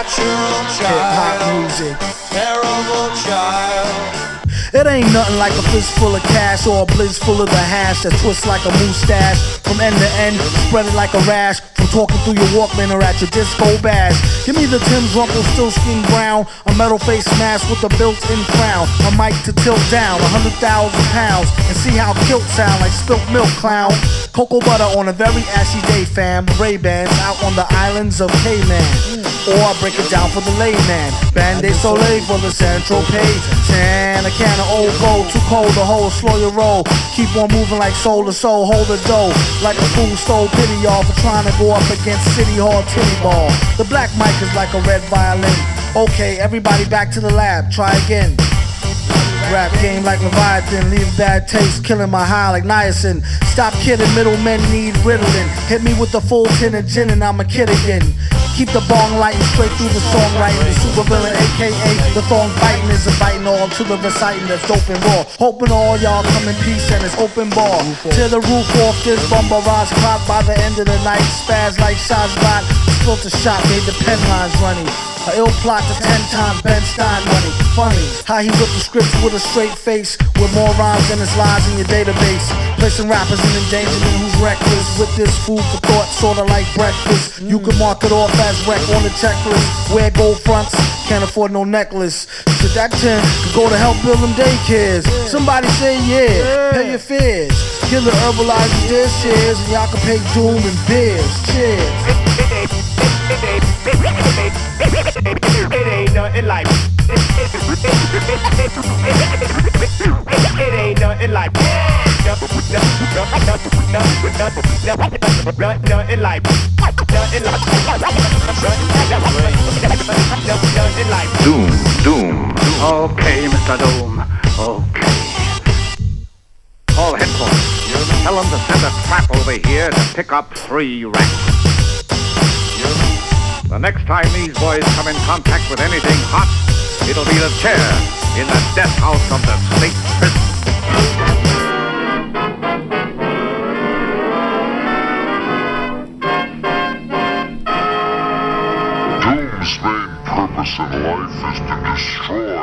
Natural child, music. terrible child. It ain't nothing like a fist full of cash or a blitz full of the hash that twists like a mustache from end to end, spread it like a rash from talking through your Walkman or at your disco bash. Give me the Tim's Rumpelstiltskin brown, a metal face mask with a built-in crown, a mic to tilt down a hundred thousand pounds, and see how kilt sound like spilt milk clown. Cocoa butter on a very ashy day, fam. Ray Bans out on the islands of Cayman. Or I break it down for the layman. Band-Aid Soleil for the Central Page. And a can of old gold, too cold to hold, slow your roll. Keep on moving like soul to soul, hold the dough. Like a fool stole pity y'all for trying to go up against City Hall Titty Ball. The black mic is like a red violin. Okay, everybody back to the lab, try again. Rap game like Leviathan, leave bad taste, killing my high like niacin. Stop kidding, middlemen need Ritalin. Hit me with the full tin of gin and I'm a kid again. Keep the bong lighting straight through the songwriting. The super villain, aka the thong biting, is inviting all to the reciting that's dope and raw. Hoping all y'all come in peace and it's open bar. Tear the roof off this rise clock by the end of the night. Spaz like Shazbot, spilt a shot, made the pen lines running. A ill plot to ten times Ben Stein money. Funny how he whipped the scripts with a straight face, with more rhymes than his lies in your database. Placing rappers in endangerment who's reckless with this food for thought, sorta like breakfast. You can mark it off as wreck on the checklist. Wear gold fronts, can't afford no necklace. So that ten could go to help build them daycares. Somebody say yeah, pay your fears. Kill the herbalizers, their shares, and y'all can pay doom and beers. Cheers. Nothing like. Nothing like. Doom, Doom. Okay, Mr. Doom. Okay. All headquarters. Tell them to send a trap over here to pick up three rats. The next time these boys come in contact with anything hot, it'll be the chair in the death house of the state prison. Purpose in life is to destroy